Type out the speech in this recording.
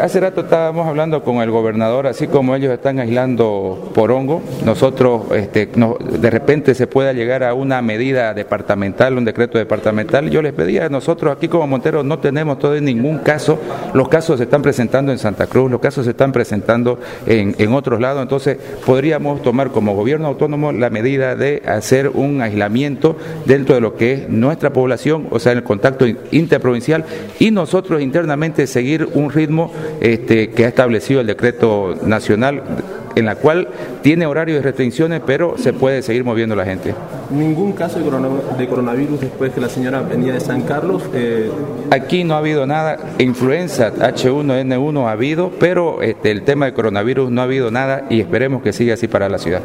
hace rato estábamos hablando con el gobernador, así como ellos están aislando por hongo, nosotros este, de repente se pueda llegar a una medida departamental, un decreto departamental. Yo les pedía, nosotros aquí como Montero no tenemos todavía ningún caso, los casos se están presentando en Santa Cruz, los casos se están presentando en, en otros lados, entonces podríamos tomar como gobierno autónomo la medida de hacer un aislamiento dentro de lo que es nuestra población, o sea, en el contacto interprovincial, y nosotros internamente seguir un ritmo este, que ha establecido el decreto nacional en la cual tiene horarios de restricciones, pero se puede seguir moviendo la gente. ¿Ningún caso de coronavirus después que la señora venía de San Carlos? Eh... Aquí no ha habido nada. Influenza H1N1 ha habido, pero este, el tema de coronavirus no ha habido nada y esperemos que siga así para la ciudad.